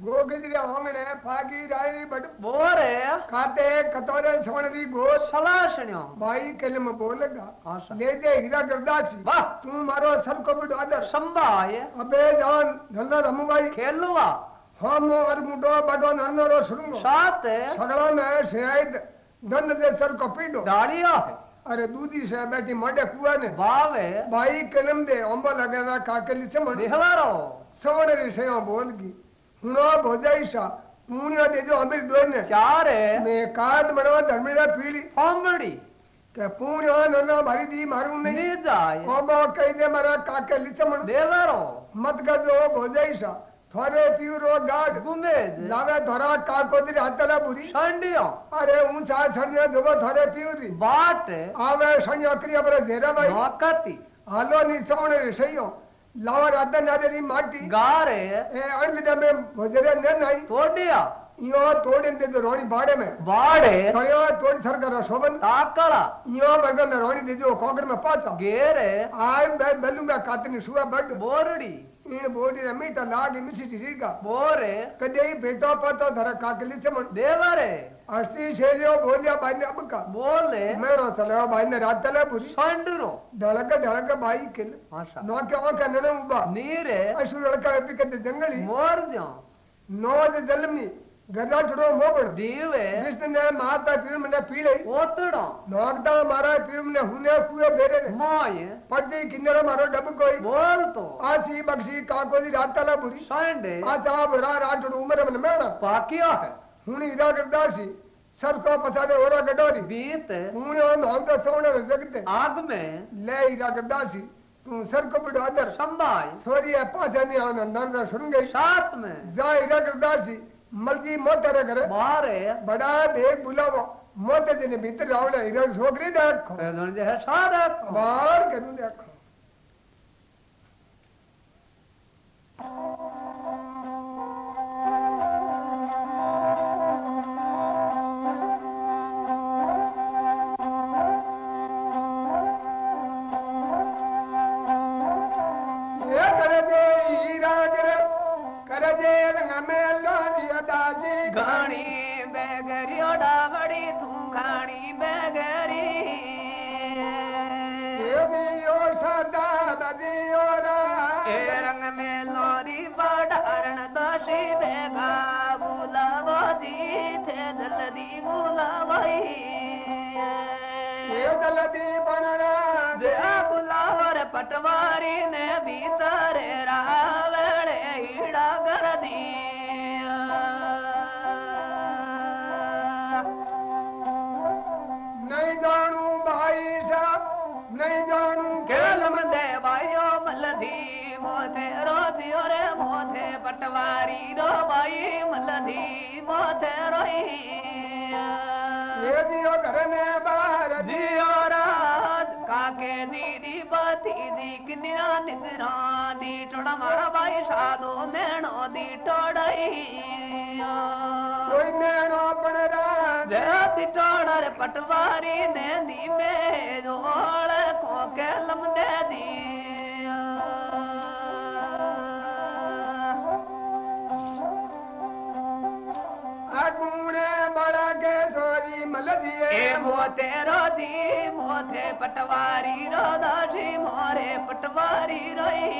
गोगजरे होंगणे फागी रायरी बट बोरे खाते कतोरे सोण दी गोश। सलाशण्यो। भाई कलम बोलेगा। आशा ले दे हीरा गर्दासी वाह। तू मारो सबको बड़ आदर। संभाय। अबे जान धंधा रमू भाई। खेलुआ हम और मुडो बडो सुरुंगो। सात ने शायद धन दे सर को पीडो। डालिया। अरे दूधी से बैठी मोटे कुआ ने। बावे। भाई कलम दे अंबो लगेना काकली से समण दिहलारो समण रे से बोल की હુણો ભોજાઈશા. પુણ્ય દેજો અમીર દોરને. ચારે. મે કાદ મણવા ધર્મીડા પીલી ફાંગડી કે પુણ્ય નના મારી દી મારું નહીં. જાય. ઓબો કહી દે મારા કાકે લીચમણ દેવારો મત કરજો ભોજાઈશા. થોરે પીરો ગાઢ. ગુમે લાવે ધોરા કાકો દી હાતલા બુરી સંડિયો. અરે હું ચા છડિયો જોગો થોરે પીરી વાત આવે સંયો ક્રિયા પર ધેરા ભાઈ વખતી હાલો નીચોણ રિસૈયો. ಲಾವರಾದ ನಾದೇರಿ ಮಾಟಿ ಗಾರೆ ಅಂದಿದ ಮೇ ಭಜರೆ ನೆನ್ನಾಯಿ ತೋಡಿಯ ಇಯೋ ತೋಡಿಂದಿದ್ದು ರೋಣಿ ಬಾಡೆ ಮೇ ಬಾಡೆ ಕಳೆಯೋ ತೋಡಿ ಸರ್ಕಾರ ಶೋಭನ್ ತಾಕಳ ಇಯೋ ವರ್ಗ ಮೇ ರೋಣಿ ದಿದ್ದು ಕೋಕಡ ಮೇ ಪಾತ ಗೇರೆ ಆಯಂ ಬೆ ಬೆಲ್ಲು ಮೇ ಕಾತನಿ ಶುವ ಬಡ್ ಬೋರಡಿ इन बोडी रमी टलाग मिसी जी का बोरे कदे बेटा पतो धरा काकली चमन देवरे हस्ती छेलियो बोलिया बाई ने अबका बोले। मेणो चलो बाई ने रात तले बुरी। संडरो। धड़क धड़क बाई किल। आशा नो के ओ के नने उबा। नीरे। अशु लड़का एपी कदे जंगली। मोर जो नोज़ जलमी। गदा छड़ो मोबड़। दीवे। कृष्ण ने माता पीर मने पीले ओतड़ो। नोकदा मारा पीर मने हुने कुए बेरे ने मोय। पड़ती किन्नर मारो डब कोई। बोल आसी बक्सी काको दी रात है हुन हीरा करदासी सबको पछाड़े ओरा गडोरी बीत। हुन on हौदा सोने जगते आग में। ले हीरा करदासी तू सर को बिडो अदर संभाय सोरी पाछा नहीं आना नंदर सुन गई। सात में। जा हीरा करदासी मलजी मोतरे करे बारे बड़ा देख बुलावो। मोते दिन भीतर रावले हीरा छोकरी देखो पैदल जो है साधक बाहर करू देखो ये बुलावर पटवारी ने भीतर रावणे हीड़ा कर दिया नहीं जानू भाई साहब नहीं जानू खेलम दे भाइयो मलधी मोथे रो दियो रे मोथे पटवारी रो भाई मलधी मोथे रोई। ये दियो घर ने बाहर दियो रात काके दीदी बाती दी किन्या निगरा दी टोड़ा मारा भाई साधो नैनो दी टोड़ाई कोई नैनो बनरा देती टोड़ा रे पटवारी ने दी में जोड़ को के लम दे ए मोते रोधी मोथे पटवारी रो दासी मोरे पटवारी रोई।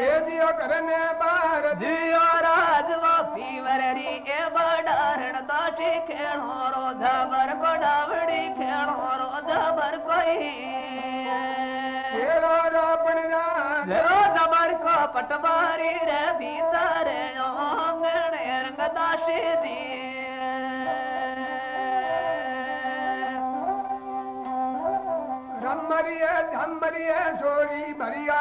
ये दियो घर ने बाहर दियो राजवा फीवररी ए बडारण दासी खेणो रो धबर को डावड़ी खेणो रो धबर कोई। खेलो रो बनरा रो धबर को पटवारी रे भीतर ओंगण रंग दासी दी रमरिए धमरिए सोरी भरिया।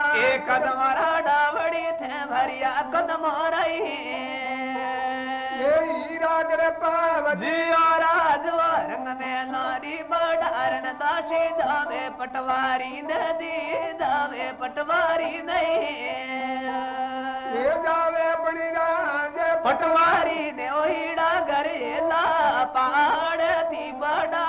कदम डावड़ी थे भरिया कदम रही ये हीरा कर रंग में लारी बडारण दासी दावे पटवारी नदी दावे पटवारी नहीं ये जावे बनरा जे पटवारी ने ओहीड़ा गरेला पहाड़ थी बडारण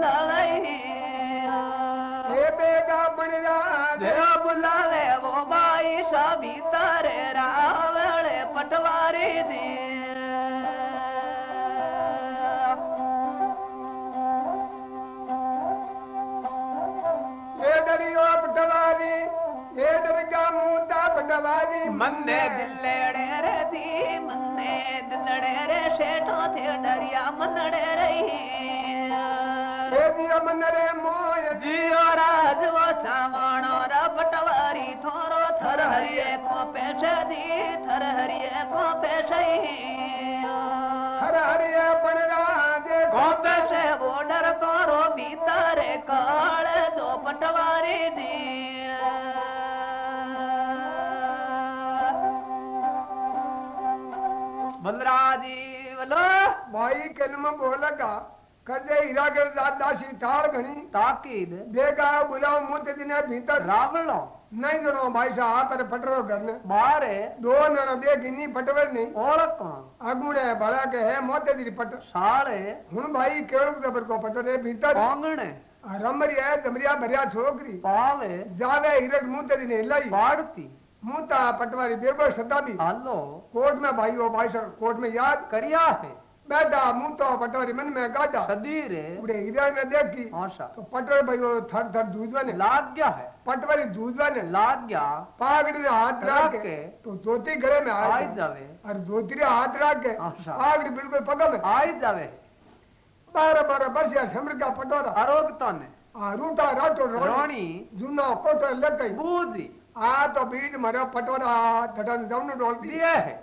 मन्ने दिलड़े रे दी मन्ने दिलड़े रे शेठो थे डरिया मनड़े रही ए मन रे मोय जियो राज वो सावणो रा बटवारी थोरो थर हरिए को पैसे दी थर हरिए को पैसे हर हरिए पण राज घो वो डर तोरो भीतर काल दो पटवारी બલરાજી બોલો ભાઈ કલમ બોલકા કદે હીરાગર દાદાસી ઠાળ ઘણી તાકીદ બેગા બોલાવ મુત દિને ભીતર રાવણો નહીં જણો ભાઈ સાહેબ આ તારે પટરો કરને બારે દો નણ દે ગિની પટવર નહીં ઓળખો અગુણે ભળા કે હે મોતે દી પટ સાળે હું ભાઈ કેળું જબર કો પટરે ભીતર કોંગણે આ રમરી હે દમરિયા ભર્યા છોકરી પાવે જાવે હીરક મુતે દિને લઈ પાડતી मूता पटवारी बेबर सदा भी हालो कोर्ट में भाई हो भाई सर कोर्ट में याद करिया है बैठा मूतो पटवारी मन में गाड़ा सदी रे उड़े हृदय में देखी आशा तो पटवारी भाई वो थर थर दूजवा ने लाग गया है पटवारी दूजवा ने लाग गया पागड़ी ने हाथ रख के तो धोती गले में आ जावे और धोती रे हाथ रख के पागड़ी बिल्कुल पग में आ जावे बार बार बरसिया या समर का पटवारा आरोग्यता ने आ रूटा राटो रोणी जुना कोटा लग गई बूझी आ तो बीज मरो पटोरा धटन जवन डोल दिए है।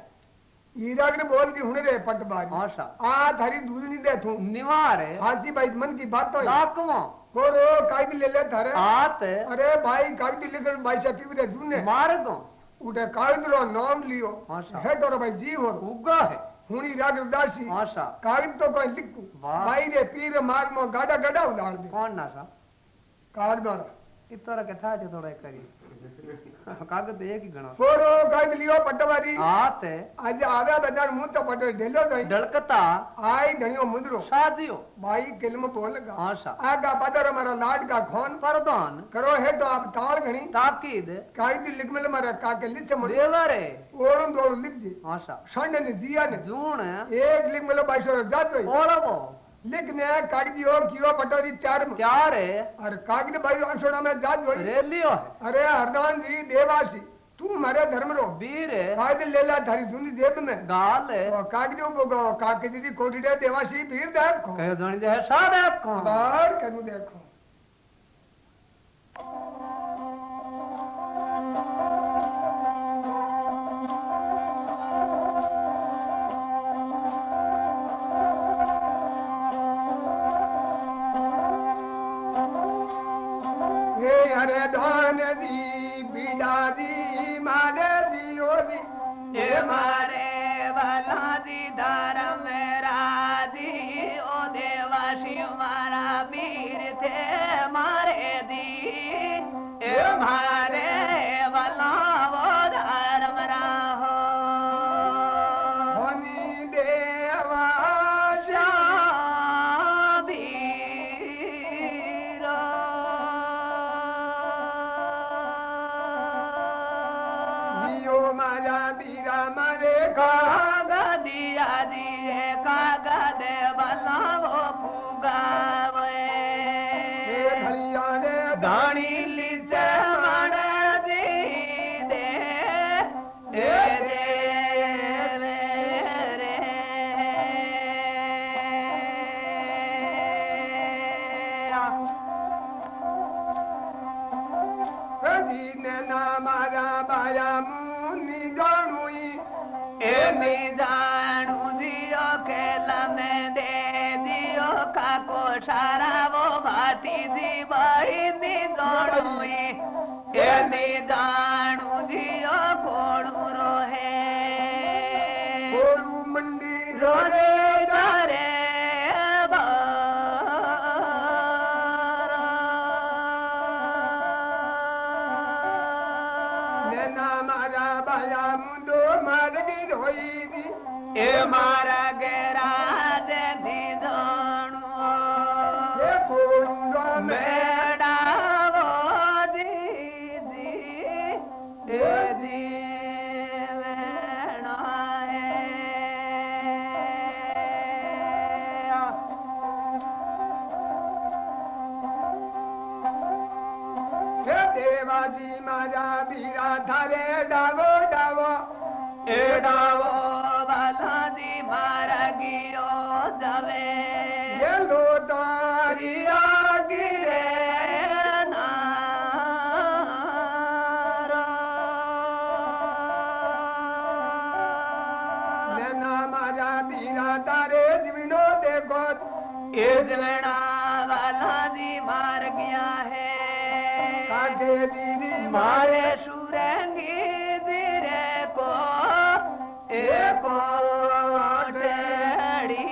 हीरा ने बोल के हुने रे पटबारी। आशा आ धरी दूध नहीं दे तू निवार है। हाजी भाई मन की बात तो लाभ कमो कोरो काई भी ले ले धरे। हाथ अरे भाई काई भी लेकर भाई से पीवरे जूने मार दो उठे काई दलो नाम लियो। हाँ, हेट और भाई जी हो। उगा है। हुनी राग उदासी। हाँ, आशा काई तो कोई लिखू। भाई रे पीर मार मो गाड़ा गाड़ा उदार दे। कौन ना सा काल दो इतरा कथा जो थोड़ा करी કાગદ એક ગણો થોડો કાગ લીઓ પટવારી હાથ આજે આરા બજાર હું તો પટો ઢેલો દઈ ઢળકતા આય ધણ્યો મુદરો સાધ્યો ભાઈ કિલમ બોલ ગા હા સા આગા પાદર મારો લાડ કા ખોન પરદાન કરો હે તો આપ તાળ ઘણી તાકીદ કાગદ લિખમલ મારા કાકે લિચ મડ દેવા રે ઓળમ દોળ લિખ દે હા સા સંડ ને દિયા ને જૂણ એક લિખમલ બાઈસો જાત ઓળમો लिखने कागजियो कियो पटोरी चार चार है? और कागज़ बड़ी अक्षरों में जाज हुई। रेलियो लियो अरे हरदान जी देवासी तू मारे धर्म रो। वीर है। कागज़ ले ला थारी धुनी देव में। गाल है। और कागजो को गो कागज़ जी कोटी दे देवासी वीर देखो को कह जान जे है सा देव को बार करू देखो मारे वाला जी धार मेरा जी ओ देवा शिव मारा वीर थे मारे दी मारे देवाजी माजा बीरा धरे डावो डावो ए डावो बाला जी मारा गियो जावे। ये लो तारी रागी माजा बीरा धरे दिविनो देखो ए दिवना मारे सुरंगी दिरे को एक डड़ी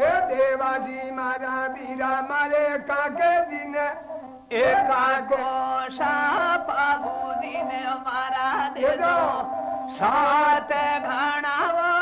है देवा जी मारा बीरा मारे काके दिन एका को सापा बुदिन मारा दे दो सात घणावा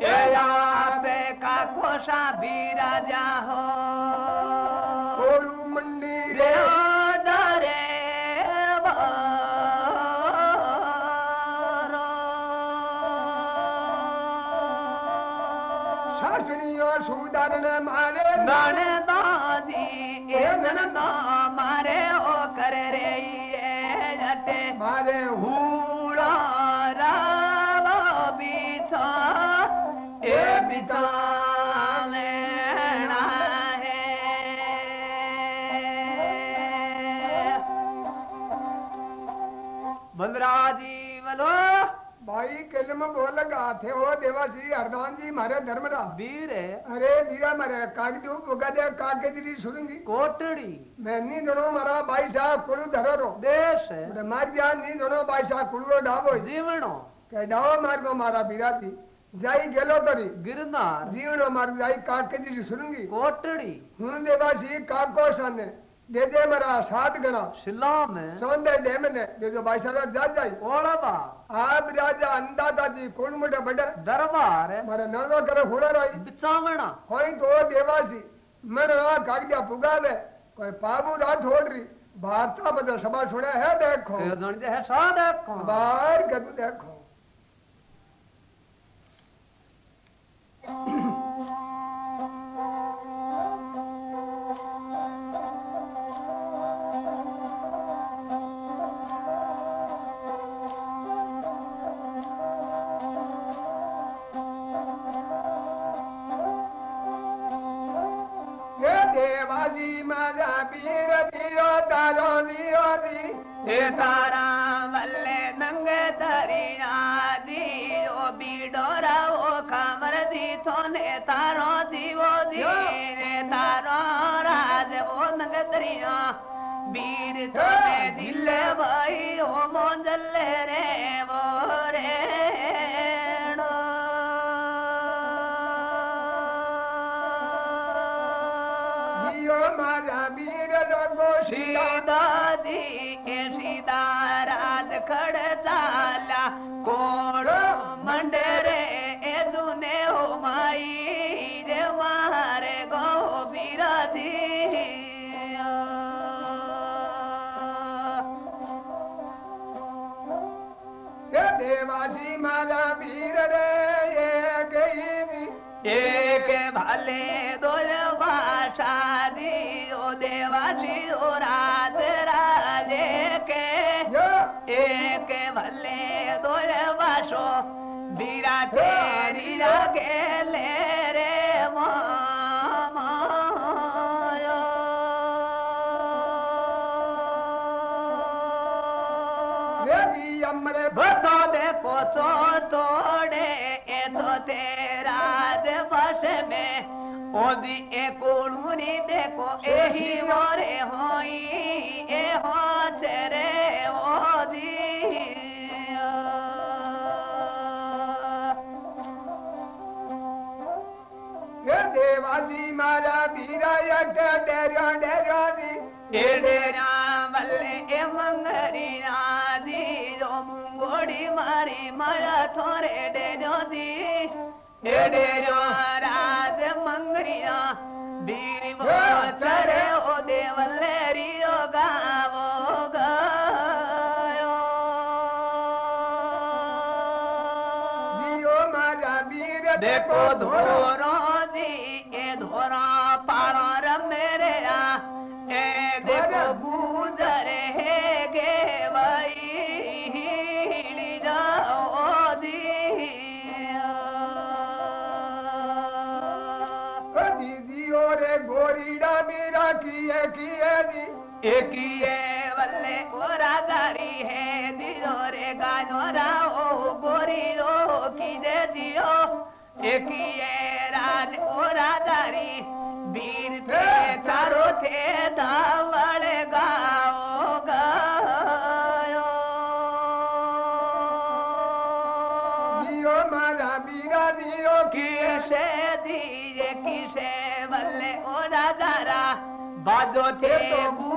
पे का खोसा भी राजा हो और मंडी रे दरे शासनी और सुधारण मारे नण दादी ए नण दादी ભાઈ કેલમ બોલ ગાથે હો દેવાસી હરદાનજી મારે ધર્મરા વીર અરે દીરા મારે કાગદુ બગાદે કાકે દીદી સુરંગી કોટડી મેં ની દણો મારા ભાઈ સાહેબ કુળુ ધરરો દેશ મારી જ્યાં ની દણો ભાઈ સાહેબ કુળવો ડાબો જીવણો કે ડાવો માર્ગો મારા બીરાતી જાઈ ગેલો કરી ગિરનાર જીવણો મારું જાઈ કાકે દીદી दे दे मरा सात गणा शिला में सोंदे दे मने दे जो भाई साहब जा जाई ओला बा आप राजा अंदाज़ा जी कौन मोटा बड़ा दरबार है मारे नरवा करे होड़ा रही बिचावणा होई तो देवासी मन ना कागजा पुगावे कोई पाबू रा राठौड़ री भारता बदल सभा सुने है देखो ए दण जे है सा देखो बाहर गद देखो तारा वल्ले दंग दरिया दी ओ बीडोरा ओ खबर दी थोने तारो दीवो दी रे तारो राज ओ नंग दरिया बीर थोने दिल भाई ओ मोजल रे वो रे રાજ सो तोड़े ए तो तेरा बस में। ओदी ए कोलूनी देखो एही ओरे होई ए हो तेरे ओदी। देवाजी मारा बीरा यज्ञ डेरियो डेरियो दी ए डेरा बल्ले ए मंगरी नार। મુંગોડી મારી માયા થોરે ડેજો દી ડેજો રાજ મંગરિયા બીર તરે ઓ દેવલે રિયો ગાવો ગયો દિયો મારા બીર દેખો ધોરો दी एकिए वल्ले ओरा दारी है। दियो रे गानोरा ओ गोरी ओ की दे दियो। एकिए राज ओरा दारी वीर थे चारो थे धावल गाओ गायो दियो मारा बीरा दियो किसे दिए किसे? वल्ले ओरा दारा बाजो थे गुजरे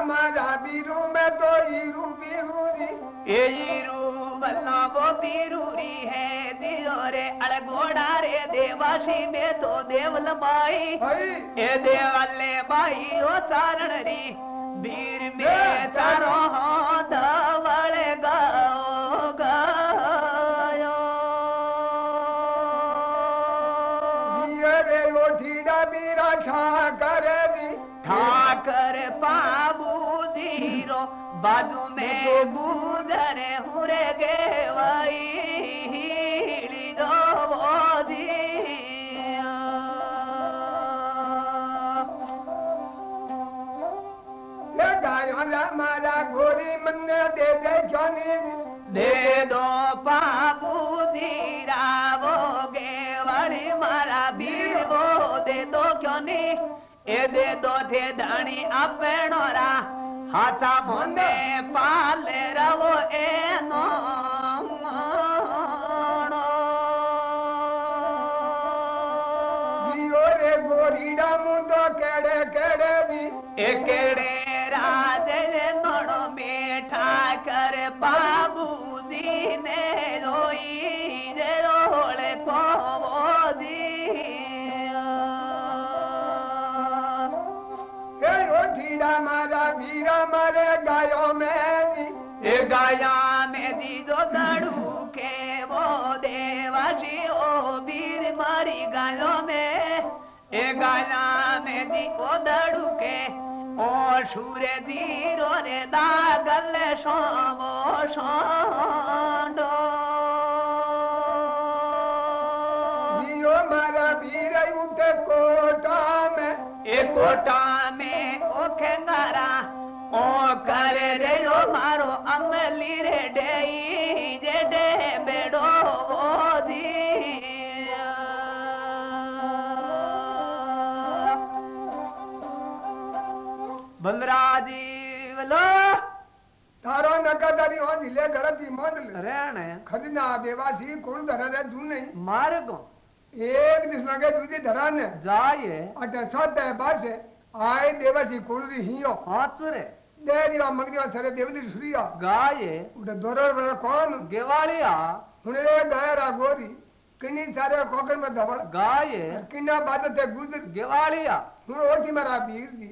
हमारा बीरू में तो ईरू बीरूरी। ए ईरू बल्ला वो बीरूरी है दियो रे रे देवासी में तो देवल बाई ए देवले बाई ओ चारण री बीर में चारो हो धवल गाओ गायो। दियो रे ओ ठीड़ा बीरा छा करे दी। ठाकर बाबू धीरो बाजू में गुजरे हुरे गे वही दो मारा गोरी मन्ने दे दे जानी। दे दो बाबू ए दे दो थे धनी अपनोरा हाथा मोने पाले रवो ए नो दियो रे गोरीडा मुंडो केड़े केड़े ए गाया में दी ओ दड़ू के ओ सूरे धीरो रे दागल सोमो सोंडो दियो मारा बीरा उठे कोटा में ए कोटा में ओ खेंगारा बलराजी बोलो તારો નકાદારી હો દિલે ગળતી મોદલ રેણ ખદના બેવાસી કોણ ધરા રે તું નહીં માર્ગો એક દિવસ લાગે તુજી ધરા ને જાય અટા છોતે બારસે આય દેવાસી કોળરી હિયો હાચરે દેરીવા મંગરીવા સરે દેવદી સુરિયા ગાયે ઉઠે દોરર બળે કોણ ગેવાળિયા હુણે ગાયરા गोरी किन्नी सारे कोकड़ में धवल ગાયે किन्ना बाद ते गुजर ગેવાળિયા हुण ओठी मारा वीर दी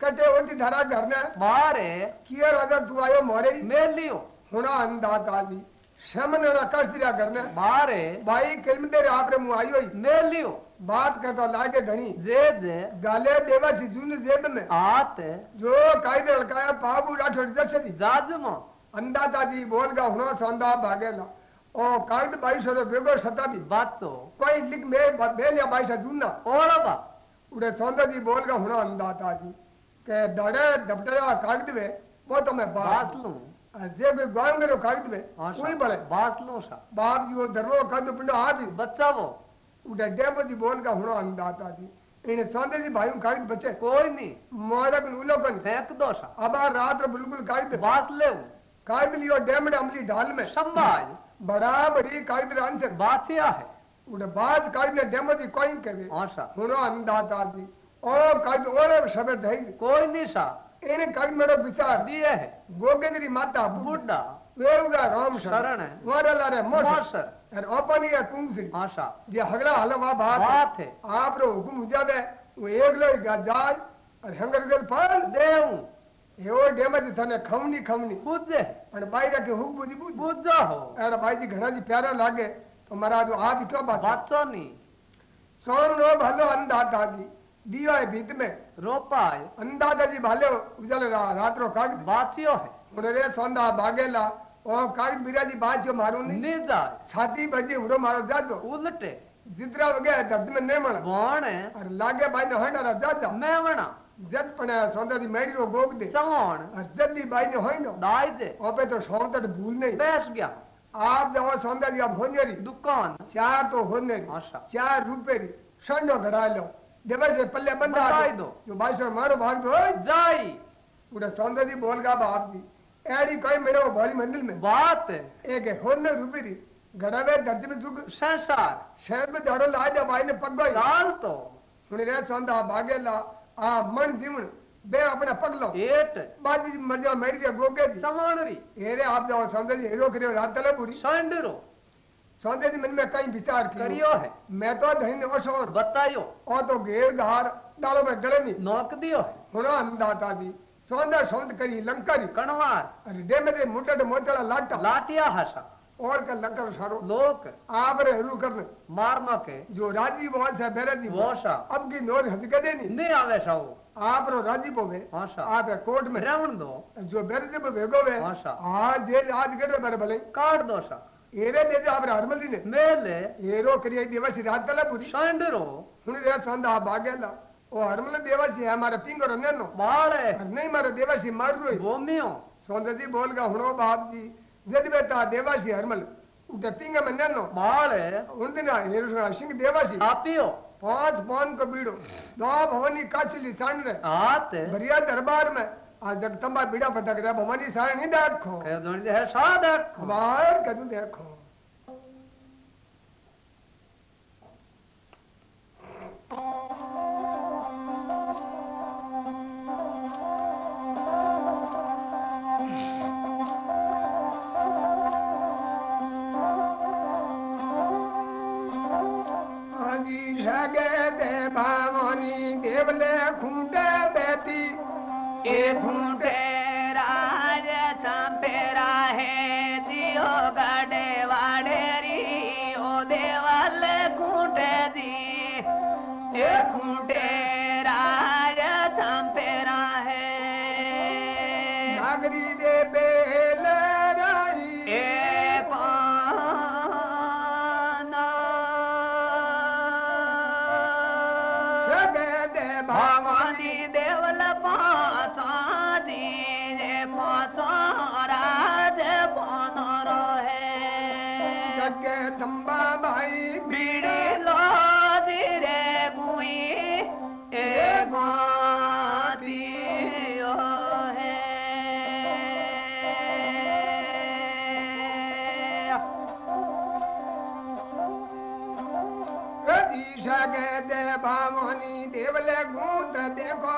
कटे ओटी धारा घर ने। मारे। कियर अगर तू आयो मोरे। मेलियो हुना अंदाता दी शमन ना कष्ट दिया घर ने। मारे। भाई किल्म तेरे आपरे मुँह आयो ही। मेलियो बात करतो लागे घणी जेद गाले देवसी जून जेब में। आत जो कायदे लकाया पाबू राठौड़ दक्षिणी जाजमो अंदाता जी बोल गा हुनो संदा भागेला ओ कागद बाईस रो बेगो सताबी बाचो। कोई लिख में बेलिया बाईस जूना ओळबा उड़े सौंदर जी बोल गा हुनो अंदाता जी के दड़े दबदड़ा कागद वे वो तो मैं बात बासलू जे भी गाँव में कागद वे कोई बड़े बासलू सा बाप जी वो दरवो कद पिंडो आ भी बचावो उड़े डेबो जी बोल गा हुनो अंदाता जी इने सौंदर जी भाई कागद बचे कोई नहीं मोलक उलो कन फेंक दो सा अब रात रो बिल्कुल कागद बात ले कागद लियो डैम अमली ढाल में संभाल बड़ा बड़ी कागद आंसर बातिया है उड़े बाद कागद ने डेमो जी कोई कहे आशा हुनो अंदाता जी और ओपनी या टूंगसी आशा जे हगला हलवा बात बात है। आप रो हुकुम हो जावे वो एक और हंगर गल फल देऊ। एवो डेम जी थने खमनी खमनी। बुझे और बाई के हुक बुदी बुझो। हो। एड़ा बाई जी जी प्यारा लागे। तो महाराज आप क्यों बात बाचो नहीं। सोन रो भलो अंदाता जी दियो भीत में रोपाय। अंदाता जी भाले उजल रा, रात रो कागद बाचियो उड़े सोंदा भागेला ओ कागद बिराजी बात जो मारू नहीं। नहीं जाए छाती बजी उड़ो मारो जातो उलटे। जितरा वगे दर्द में नहीं बोण है। और लागे बाई ने हंडा जद। पने सोंदा दी मेड़ी रो गोग दे। और जद दी बाई ने होइनो दाई दे। ओपे तो सौंदा भूल नहीं। गया। आप जब सौंदा जी आप होनेरी दुकान। चार तो होनेरी आशा चार रुपए री। संडो घड़ा लो जो ओए। जाई। जी बोल गा बाप जी एड़ी कोई मेरे वो भोली मंदिर में। बात एक है होने रुपए री घड़ा में धरती में चुक संसार शहर में दौड़ो ला जा बाई ने पग गई काल तो। सुनी रे सौंदा भागे ला। आ मन जीवन। बे अपने पग लो एट। बाजी मर जाओ मेरी गोगे जी समणरी हेरे आप जाओ सौंदर्य जी हीरो करियो रात तले पूरी। संडरो। सौंदर्य जी मन में कई विचार करियो है। मैं तो धनी ओसोर बतायो ओ तो घेर धार डालो में गले में नौक दियो है। हुना अंदाता जी सौंदा सौंद करी लंकारी कणवार। अरे डे में मोटा मोटा लाटा। लाटिया हसा। और का लंकर सारो। लोक आप रे हरू करने। मारनो के। जो राज़ी बोल से बेरे जी वोशा। अब की नोर हद कदे नहीं नहीं आवे साओ आप रो राज़ी बोवे आशा आप कोर्ट में। रेवण दो। जो बेरे जी भेगो वे। आशा आज जेल आज गड़े बेरे भले। काट दो सा एरे दे दे आप रे हरमली ने मेले एरो करिए दिवस रात तले पूरी संडरो सुन रे संदा भागेला ओ हरमल दिवस हमारे पिंगरो नेनो बाळे और नहीं मारे दिवस मार रोई भूमियो सौंदर्य जी बोल गा हुनो बाप जी जद बेटा देवासी हरमल उठे पिंग में नेनो बाळे उन दिन हेरु सिंह देवासी आपियो पाँच पान को बीड़ो दो भवानी काचली आत भरिया दरबार में आज जगदम्बा बीड़ा पटक रहा भवानी सारे नहीं देखो। कह दोनी दे है सादक बाहर कदू देखो। हाजी ए जे पाचा राज पनर है भाई बीड़ी लो धीरे गुई ए है। भावनी देवले गूंत देखो।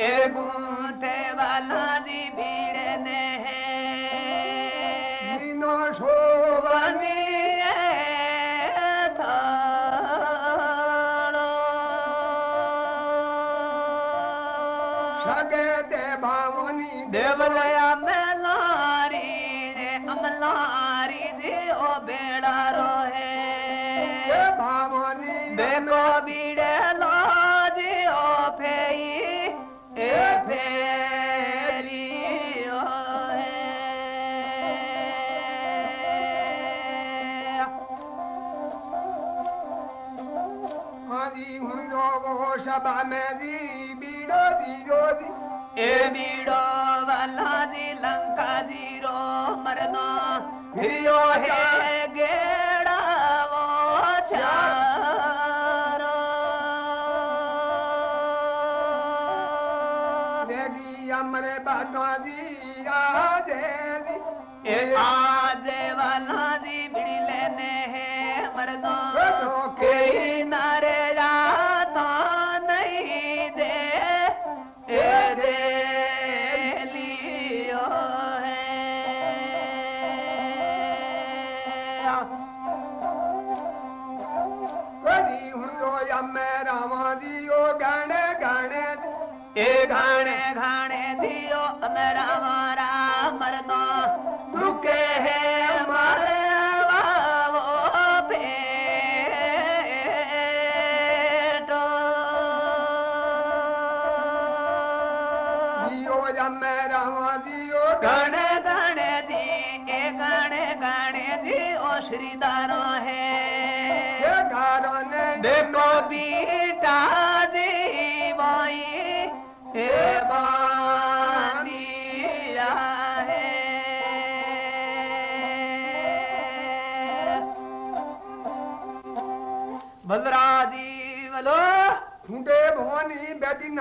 ए गूंथे वाला में दी बीड़ो जो दी ए बीड़ो वाला दी लंका कदी हुंदो या मेरा वादी ओ गाने गाने ए घाणे घाणे दियो मारा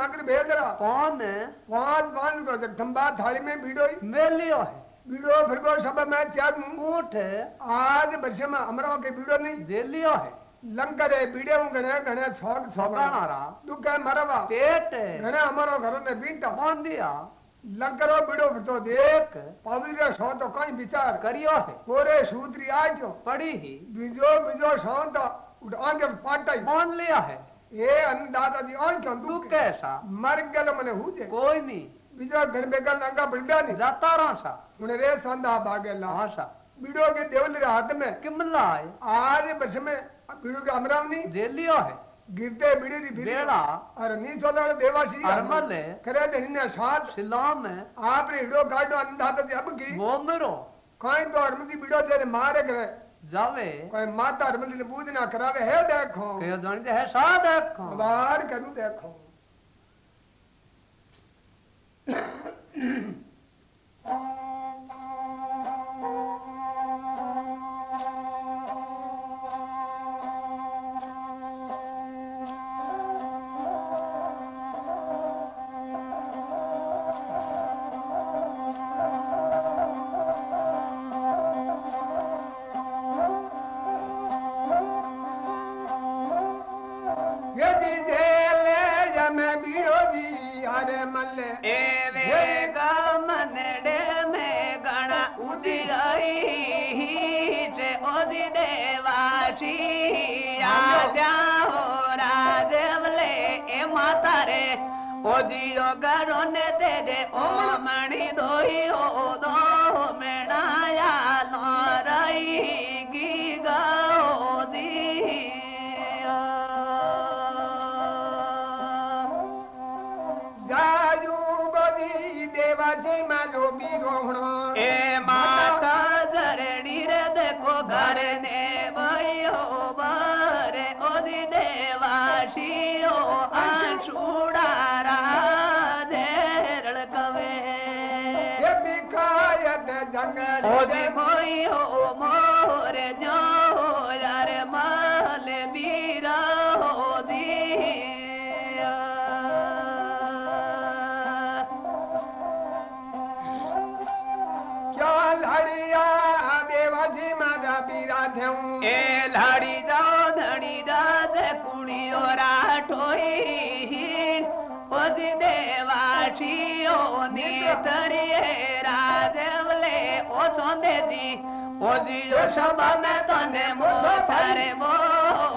बेटी नागर भेजरा कौन है? पाँच पाँच को जगदम्बा थाली में बीड़ोई मेलियो है। बीड़ो फिर को सब मैं चार ऊँट आज वर्ष में अमरों के बीड़ो नहीं। जेलियो है। लंकर है बीड़े हूँ गणे गणे छोड़ सोगाना छोड़ रा दुख है मरवा। पेट है। गणे हमारो घर में बीटा। कौन दिया लंकरो बीड़ो फिर तो देख। पवित्र सो तो कहीं विचार। करियो है। कोरे सूत्री आज। पड़ी ही। बीजो बीजो सो तो उठ आगे पाटाई कौन लिया है। तू दुख कैसा? मर गल मने हु जे। कोई नहीं बीजो गण बेगल लंका बंडा नहीं जाता रहा सा। उन्हें रे संदा भागे ला। हाँ सा। बीड़ो के देवल रे हाथ में। किमला है आज वर्ष में बीड़ो के अमराम नहीं जेलियो है। गिरते बीड़ी री बेड़ा। और नी चोलड़ देवासी अरमल। है करे देनी ने साथ शिलोम है। आप रे हिडो काटो अन्नदाता दी अब की। मोमरो। कोई तो अरमती बीड़ो तेरे मारे करे। जावे। कोई माता अरमती ने बूझ ना करावे है देखो। कहो जानी है सा देखो। बार करूँ देखो। આજે મારા બિરાધે હું એ ધડી દા ધડી દા દે કુણીઓ રાઠોઈ ઓદ દેવાશીઓ ને તરીએ રાદેવલે ઓ સોંદેજી ઓજી સભા મેં તને મુસો થરે બોલ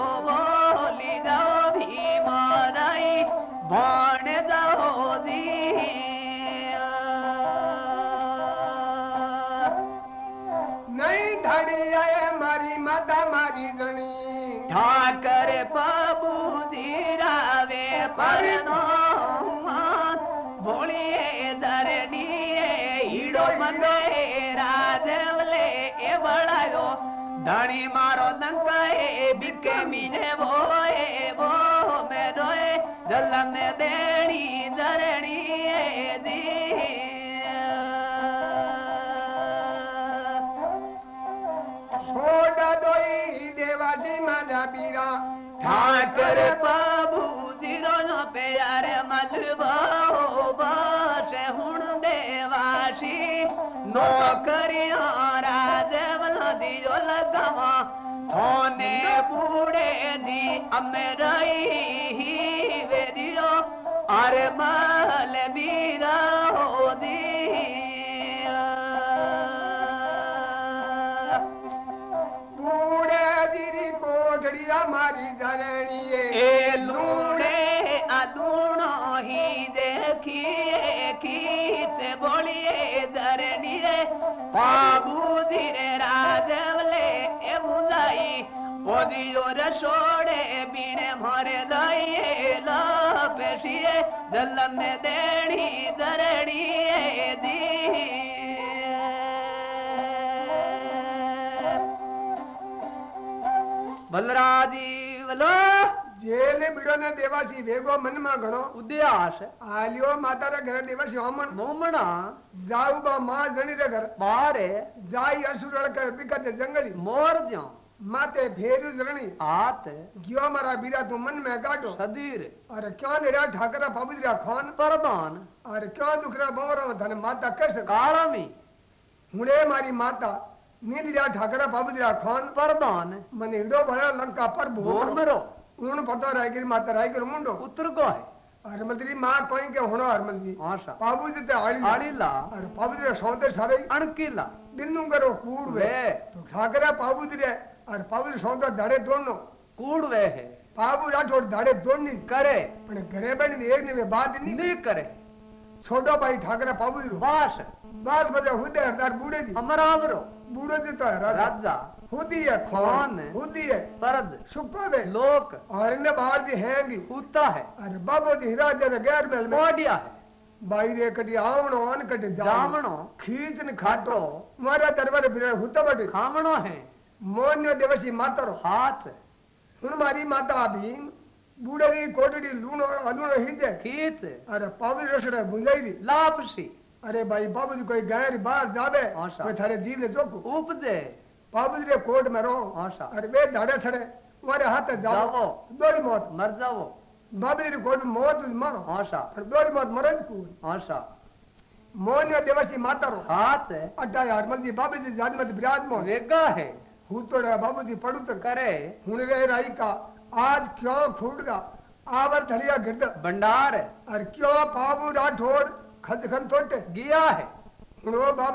लंकाए बिके मीने वोए वो में दोए जलन देणी धरणी दी छोड़ दोई देवाजी माना बीरा ठाकर बाबू ज़ीरो ना प्यार मलबा बास हुण देवासी। नौकरियाँ होने बूढ़े जी अमरई वेरियो अरे माल मीरा हो दिया। बूढ़े जी कोठड़ी हमारी धरणी ए लूड़े अदूणो ही देखिए खींच बोलिए धरणी रे। बाबू धीरे ઓજીઓ રસોડે બીણે મોરે લઈએ લપેશીએ જલમ ને દેણી ધરણીએ દી બલરાજી વલો જેલે બીડો ને દેવાસી ભેગો મનમાં ઘણો ઉદ્યાસ આલ્યો માતારા ઘરે દેવાસી હોમણ મોમણા જાઉ બા માં જણી રે ઘર બારે જાઈ અસુરળ કે બિકતે જંગલી મોરજો माते भेद जरणी। आत। गियो मारा बीरा तो मन में गाडो सदीर। अरे क्यों देरा ठाकरा पबुजरा खान? परदान अरे क्यों दुखरा बवरा धन माता कैसे काला में हुले मारी माता नीलजा ठाकरा पबुजरा खान। परदान मन इडो भरा लंका पर भोर मरो। उन पता रह गई माता रह गई मुंडो। पुत्र को है। हरमलदी माँ कोई के होनो हरमलदी आशा हाँ, जी ते आली आली ला अरे पाबुज रे सौंदे सारे। अणकीला। दिनू करो कूड़ वे। तो ठाकरा पाबुज रे। અરે પાબુજી સૌતે દાડે દોડનો કૂડ વે હે પાબુ રાઠોડ દાડે દોડની કરે પણ ઘરે બેઠી એક ને બાદ ની ની કરે છોડો ભાઈ ઠાકરા પાબુજી વાસ બાસ બધા હુદે હરદાર બુડે દી અમરાવરો બુડો દી તો રાજા રાજા હુદી है खान खान है। हुदी है પરદ सुपावे લોક और इन्ने बाहर दी हैंगी ઉતા હે अरे बाबो दी हिरा दे गैर मेल में મોડિયા હે बाहरे कटी आवणो अन कटी जावणो જામણો खींच न ખાટો खाटो मारा दरबार बिरे हुता बटे ખામણો હે मोन्य देवसी मातर हाथ। सुन मारी माता अभी बुड़ी कोटड़ी लूनो अनुनो हिंदे। खेत। अरे पावी रसड़े बुझाई दी लापसी अरे भाई बाबू जी कोई गैर बार जावे कोई थारे जीव ने जोक। उपदे बाबू जी कोट में रो अरे वे धड़े थड़े तुम्हारे हाथ जावो जावो। दोड़ी मौत। मर जावो। बाबू जी कोट मौत उस मारो। आशा। फिर दोड़ी मौत मरन कू आशा। मोन्य देवसी माता रो हाथ। अट्टा यार मल बाबू जी जान मत रेगा है। ಹೂತೋಡ ಬಾಬೂಜಿ तो करे। हुणवे राई का आज क्यों खूडगा? आवर धड़िया गिरद। भंडार और क्यों बाबू राठौड़ खजखन तोटे। गिया है।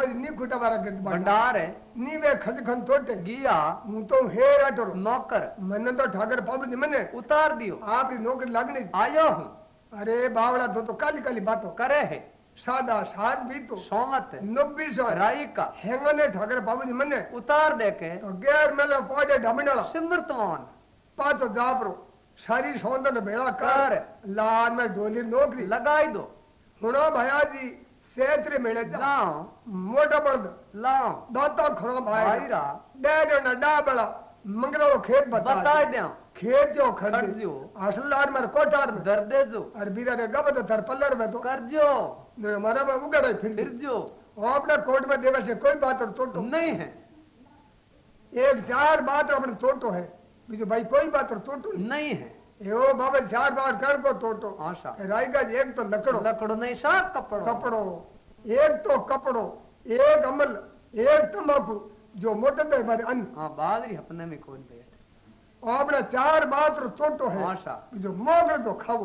जी नी खुटा गिरद भंडार है। नी वे तोटे। गिया। मु तो हे नौकर। तो ठाकर मने। उतार दियो। आप नौकरी लगने लागनी आयो हूँ। अरे बावड़ा तो तो काली काली बात। करे है। सादा सार भी तो सोमत नब्बे सौ राई का। हेंगने ठाकर बाबू जी मने उतार दे के। तो गैर मेले पौधे ढमड़ा सिमरतवान पाँच जापरो। सारी सौंदन बेड़ा कर। लाल में डोली नौकरी। लगाई दो। हुना भैया जी सेत्र मेले लाओ। मोटा बड़द ला दाता खरो भाई। रा। डेढ़ ना डा बड़ा। मंगरो खेत बता बता दे। खेत जो खड़। जो। असलदार मर कोटार दर्द दे जो। अरबीरा ने गबद थर पल्लर में तो। कर जो। हमारा बाबू गड़ा फिर जो? अपने कोर्ट में देवर से कोई बात और तोटो नहीं है। एक चार बात अपने तोटो है बीजो भाई कोई बात और तोटो नहीं। है। यो बाबा चार बार कर को तोटो आशा हाँ, रायगा एक तो लकड़ो। लकड़ो नहीं कपड़ो। कपड़ो। एक तो कपड़ो एक अमल एक तंबाकू जो मोटे हमारे हाँ, अपने में कौन अपने चार बात और तोटो है हाँ, आशा खाओ।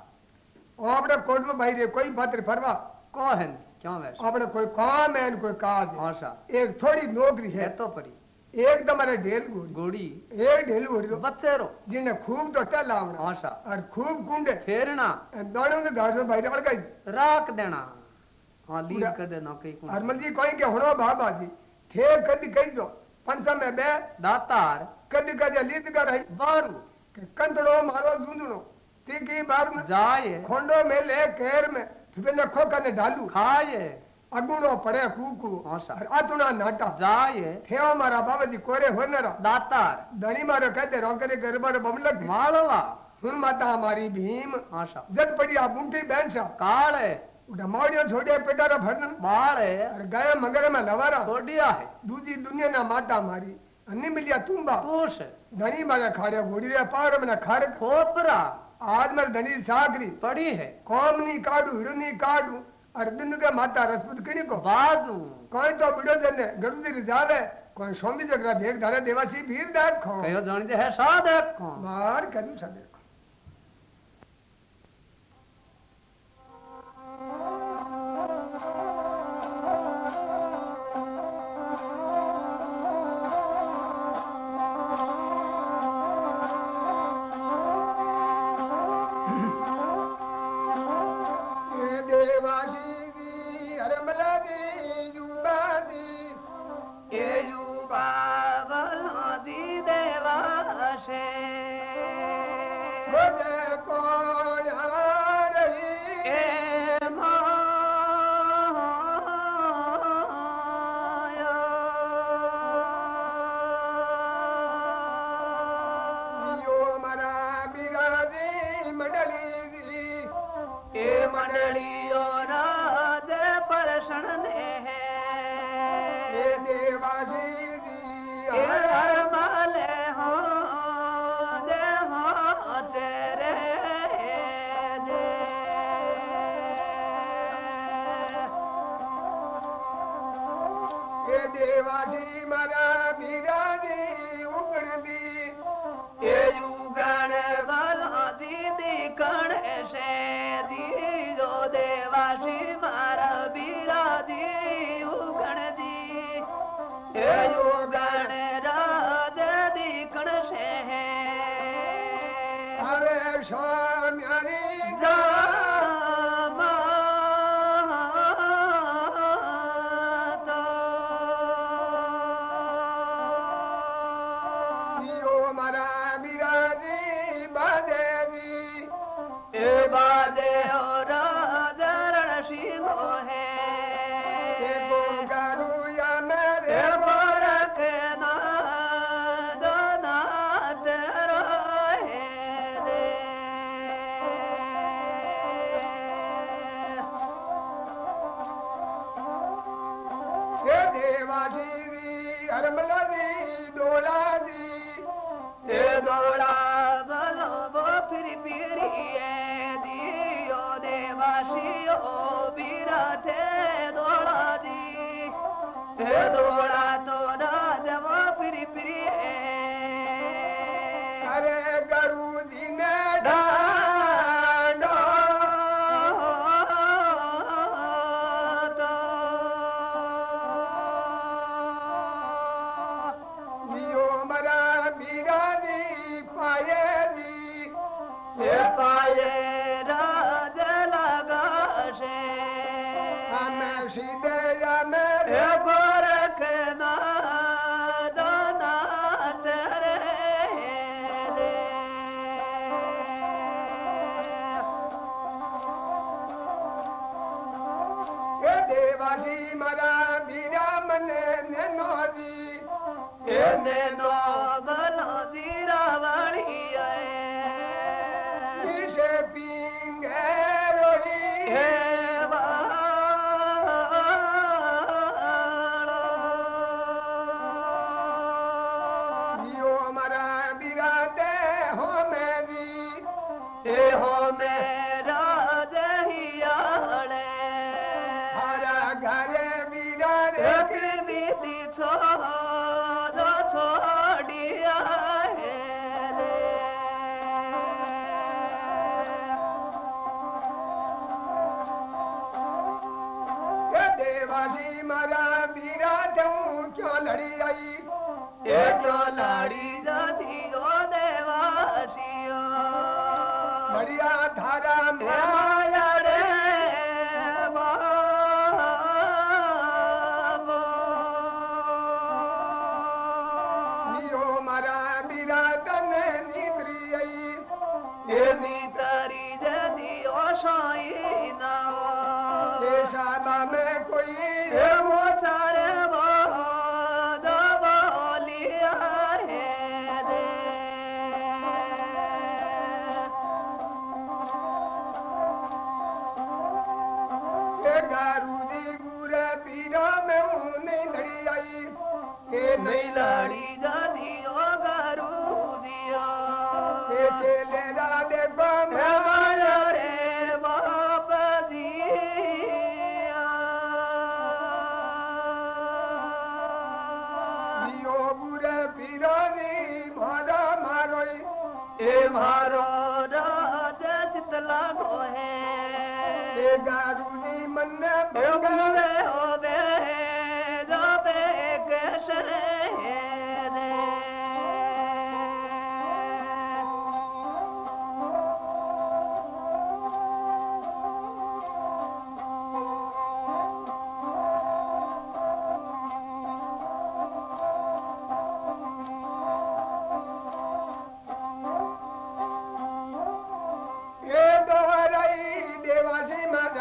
આપણે કોર્ટમાં બહાર કોઈ પાત્ર ફરવા કોણ હે ક્યાં વેશ આપણે કોઈ કામ હે કોઈ કાજ હાસા એક થોડી નોકરી હે તો પડી એક તમારે ઢેલ ગોડી એક ઢેલ ગોડી બચેરો જેને ખૂબ દોટા લાવણા હાસા અને ખૂબ ગુંડે ફેરણા અને દોડું ને ગાઢો બહાર વળગાઈ રાખ દેણા હા લીલ કર દે ના કઈ કોણ હરમનજી કોઈ કે હણો બાબાજી થે કદી કહી દો પંચમે બે દાતાર કદી કદી લીધ ગાઢાઈ બારું કંતડો મારો ઝૂંધણો तीखी बार में जाए। खोंडो में ले केर में फिर नखो कने डालू। खाए। अगुणो पड़े कूकू अतुणा हाँ, नाटा। जाए। ठेवा मारा बाबा कोरे होनरा दातार। धनी मारो कहते रोकरे गरबर बमलक मालवा। हुन माता हमारी भीम। आशा जट पड़ी आप मुंठी बहन सा। काले। डमाड़ियो छोड़े पेटारा भरन। बाले और गया मगर में लवारा छोड़िया है। दूजी दुनिया ना माता हमारी। अन्नी मिलिया तुम्बा तोष धनी मारा खाड़े घोड़ी रे पार में खार खोपरा। ಆದ್ಮೇಲೆ ದನಿ ಸಾಕ್ರಿ ಪಡಿ ಹೇ ಕೋಮ್ನಿ ಕಾಡು ಹಿಡುನಿ ಕಾಡು ಅರ್ಧನ್ಗೆ ಮಾತ ರಸ್ಪುತ್ ಕಿಣಿಕೋ ಬಾದು કોઈ તો બીડો જને ગરુદી જાવે કોઈ સોમી જગરા ભેગ ધારે દેવાસી ભીર દાખ ખો કયો જાણી દે હે સા દાખ ખો માર કર્યું સદે दी हरमल दी दोला दी हे दोला बाजी मरा बीरा जाऊँ क्यों लड़ी आई? ये क्यों लड़ी जाती हो देवासी मरिया धारा मारा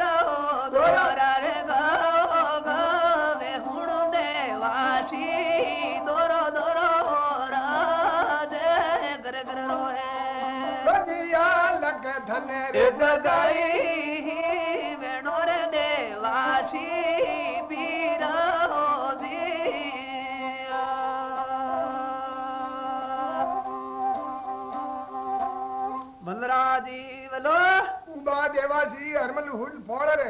रहो दोरो गाओ गावे घणो देवाशी दोरो दो रो रागरिया ದೇವಸಿ ಅರ್ಮಲ್ ಹುಡ್ ಪೋಳರೆ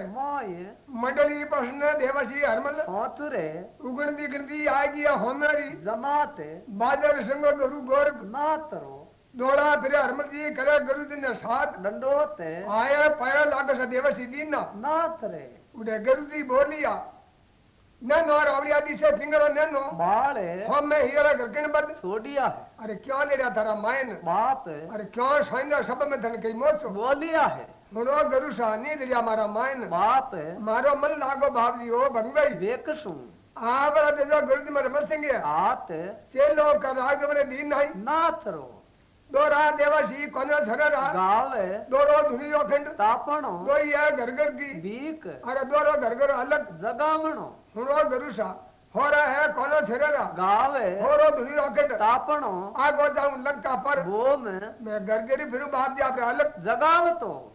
ಮಂಡಳಿ ಪರ್ಸನ ದೇವಸಿ ಅರ್ಮಲ್ ಹಾತುರೆ ಉಗುಣದಿ ಗಿಣದಿ ಆಗಿಯ ಹೊನ್ನರಿ ಜಮಾತೆ ಬಾದರ ಸಂಗ ಗರು ಗೋರ್ಕ್ ಮಾತರು ದೋಳ ಪಿರೆ ಅರ್ಮಲ್ ಜಿ ಕಲ ಗರು ದಿನ ಸಾತ್ ದಂಡೋತೆ ಆಯ ಪಯ ಲಾಕಸ ದೇವಸಿ ದಿನ ಮಾತರೆ ಉಡೆ ಗರು ದಿ ಬೋಲಿಯ नैनो और अवलिया दी से फिंगर और नैनो बाल है हम मैं हीरा करकन बद छोड़िया अरे क्यों लेड़ा थारा मायन बात है अरे क्यों साइंदा सब में धन कई मोच बोलिया है મોનો ગુરુ સા ની દરિયા મારા માયન બાત મારો મન લાગો બાપજી ઓ ભંગભાઈ વેકશું આ બડા દેજો ગુરુજી મારે મસ્તંગે આત ચેલો કર આગ મને દીન નહીં નાથરો દોરા દેવાસી કોનો ધરરા ગાવે દોરો ધુનિયો ખંડ તાપણો દોરિયા ગરગર કી બીક અરે દોરો ગરગર અલગ જગામણો હુરો ગરુસા હોરા હે કોનો થેરેરા ગાવે હોરો ધુનિયો ખંડ તાપણો આ ગોદામ લટકા પર બોમ मैं गरगरी फिरू बाप दे आपरे अलग જગાવતો टूटा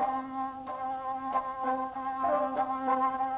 Thank you.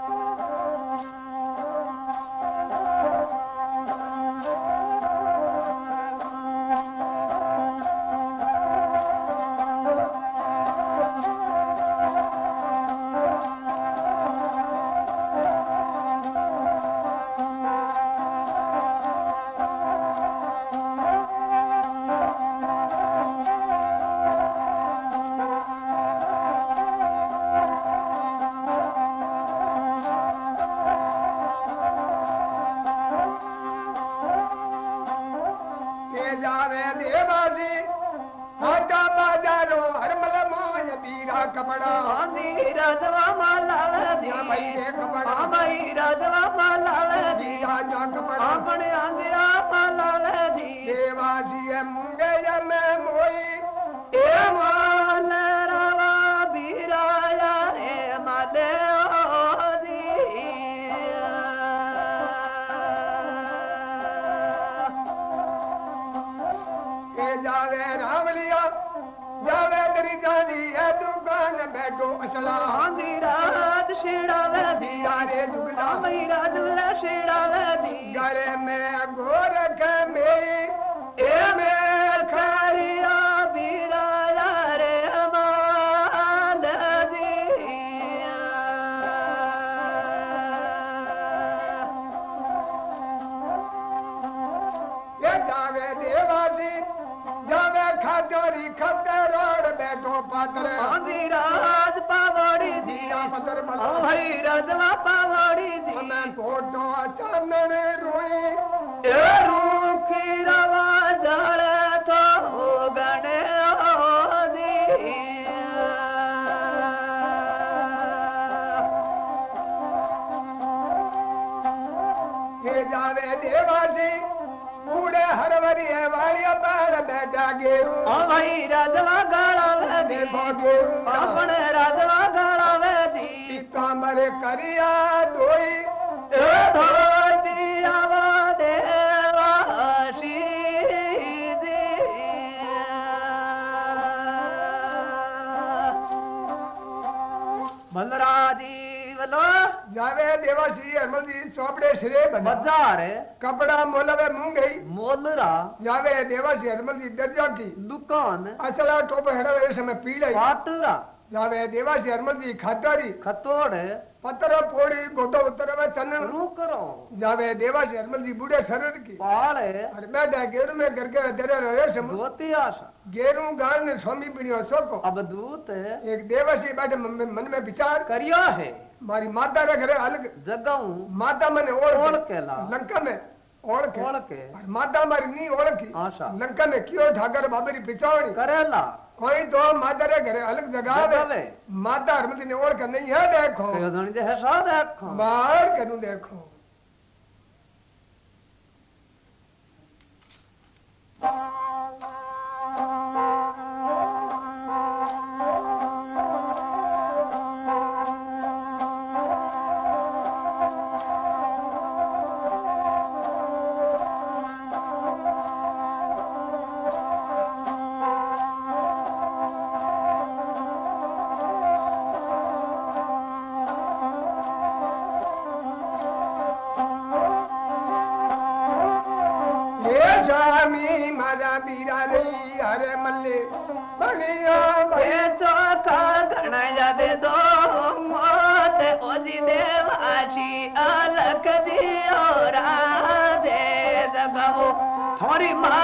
भाई राजवा पावड़ी दी। मैं फ़ोटो चांदन रोई। ए रूखी रवा जल तो गणे ये जावे देवासी पूरे हरवरी है वालिया बाल बैठा गेरू ओ भाई राजवा गाला दी। अपने राजवा गाला सीता करिया धोई। ए धोती आवा देवा। जावे देवासी हरमल जी चौपड़े सिरे बाज़ार कपड़ा मोलवे मूंगई मोलरा। जावे देवासी हरमल जी दर्जा की। दुकान। असला टोप हेड़वे समय पीड़े पाटरा। पत्थर पोड़ी गोटो उतरवे चन्न रू करो जावे देवासी हरमल जी बूढ़े शरीर की पाल और बैठा गेरू में करके तेरे रहे सम धोती आशा गेरू गान ने स्वामी पीड़ियो सोको अब दूत एक देवासी बैठे मन में- विचार करियो है मारी माता रे घरे अलग जगाऊ माता मने ओढ़ ओढ़ के ला। लंका में ओढ़ के ओढ़ के माता मारी नी ओळखी आशा लंका में क्यों ठाकर बाबरी पिछावणी करेला कोई तो माता रे घरे अलग जगह जगावे। माता हरमती ने ओढ़ के नहीं है देखो। कयो धणी जे है सा देखो। बाहर करूँ देखो। ये थोरी माता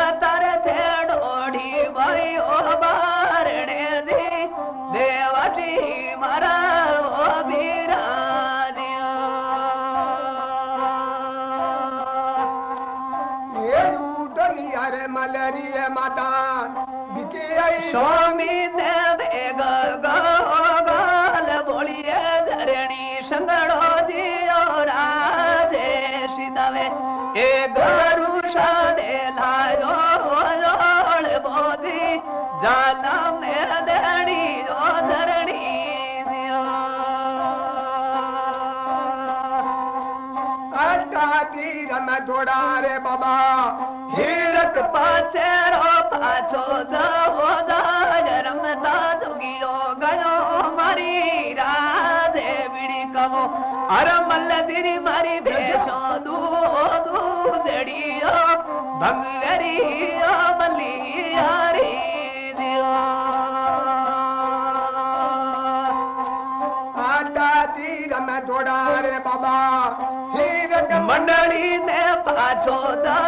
में थोड़ा रे बाबा हीरक पाछे रो पाछो दहो दाजरम दा जोगियो गयो मारी राधे बिड़ी कहो अर मल्ल दिरी मारी भेषो दू दू जड़ियो भंगरियो मल्ली यारी दियो आटा तीर में थोड़ा रे बाबा મંડળી ને પાછો દો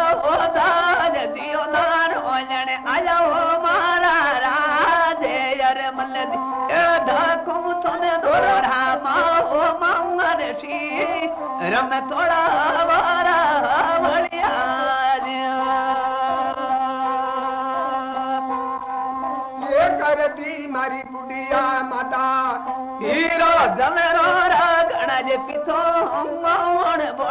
દાન જીઓ દાન ઓજણે આયો મારા રાજે અરે મલ્લજી એ ધાકું તને દોરા માં ઓ માંગર શી રમે થોડા વારા વળ્યા. જે કરતી મારી ગુડિયા માતા હીરો જમેરો રા ગણા જે પીથો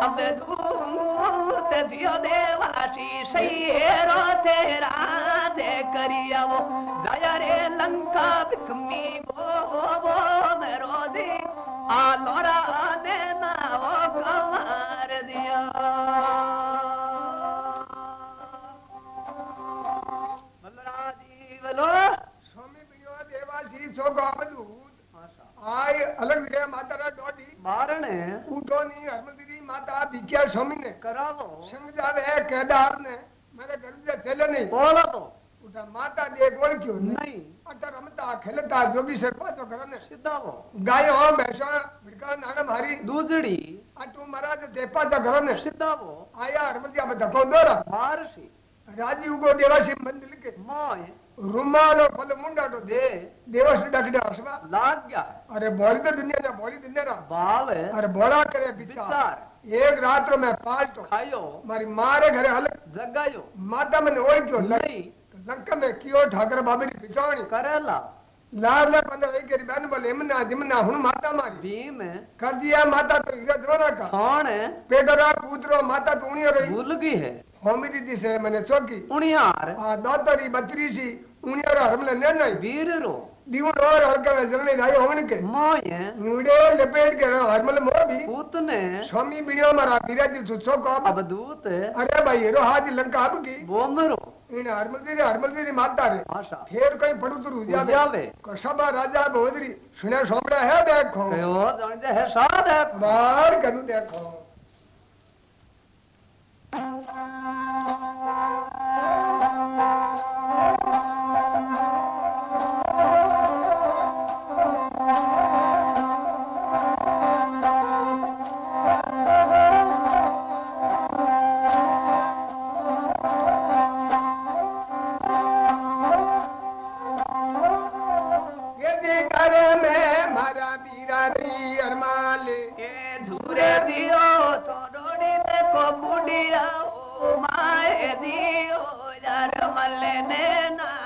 हमद धूमूत जियो देवाशी शेरो तेरा दे करिया वो जाया रे लंका बिकमी वो वो वो मेरोजी आलोरा देना वो कमार दिया स्वामी प्रियो देवासी सो गोबदूत आय अलग जगह माता डोटी मारण है उठो नहीं हरमल ડોડી બારણે ઉઠોની હરમંદિરી માતા ભીખ્યા સ્વામી ને કરાવો સમજાવે કેદાર ને મારે ગરબે થેલે નહીં બોલો તો ઉઠા માતા દે ઓળખ્યો નહીં નહીં અટા રમતા ખેલતા જોગી સર પાછો ઘર ને સિદ્ધાવો ગાયો હો ભેંસો ભીડકા નાના મારી દૂધડી આ તું મારા તે પાછો ઘર ને સિદ્ધાવો આયા હરમંદિયા માં ધક્કો દોરા મારસી રાજી ઉગો દેવાસી મંદિર કે મોય રૂમાલો ફલ મુંડાડો દે દે દેવાસી ડગડે હસવા લાગ ગયા અરે બોલી તો દુનિયા ના બોલી દુનિયા ના બાવે અરે બોલા કરે બિચાર વિચાર એક રાત મેં પાલતો ખાયો મારી મારે ઘરે હલક જગાયો માતા મને ઓળખ્યો નહીં લંકા મેં કિયો ઠાકર બાબરી પિછાણી કરેલા લાર લે પંદર એક કરી બેન બોલે એમના દિમના હું માતા મારી ભીમ કર દિયા માતા તો હીરા દ્રોણા કા છોણે પેટરા પુત્રો માતા તો ઉણિયો રહી ભૂલ ગઈ હે હોમી દીધી છે મને ચોકી ઉણિયાર આ દોતરી બત્રીસી ઉણિયો હરમલે ને નહીં વીર રો දියුණුවර අල්කලා ජනනේ ඩයි ඕමනක මොය නුඩේ ලපේට කරන හර්මල මොබි පුතනේ स्वामी बिड़ियो मारा बिराज सुसो को अबदूत अरे भाई रो हाथ लंका अब की बोमरो इन हरमल तेरी हरमल तेरी माता रे आशा फिर कहीं पड़ू तो रुजा जावे कसबा राजा भोदरी सुने सोमला है देखो कयो देखो Thank you. बुढ़िया ओ माए दी ओ यार मले ने ना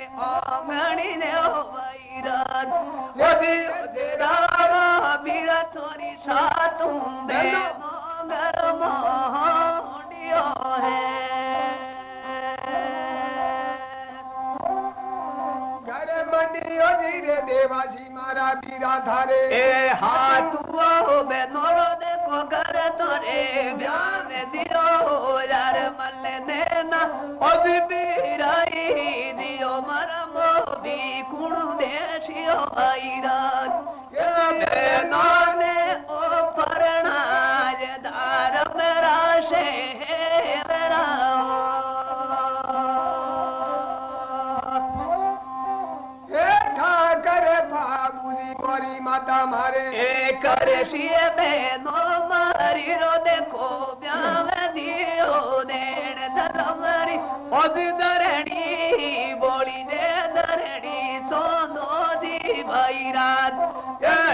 દેવાથી દેખે ઓગણી ને ઓ વૈરા ઓ દિયો દેરારા બીરા થોરી સાતું બે મોગર મોડિયો હે ઘરે મંડીઓ ધીરે દેવાસી મારા બીરા થારે એ હાથુઓ બે નોળો દેખો ઘર તોરે વ્યામે દિયો યાર મલે નેના ઓબી બીરાઈ દરણી બોલી દે દરણી તો નોજી ભાઈ રાત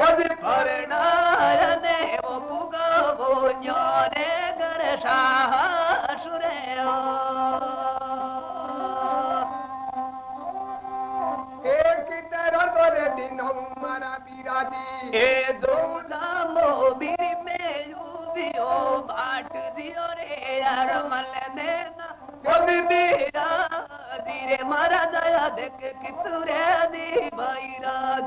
Pode parnar devo puga bunyone garsha shureo ek taro kore din mara birati e dumna mo bir me ubiyo baat diyo re yar mal dena kodi bira dire mara daya dekh kisure di bairat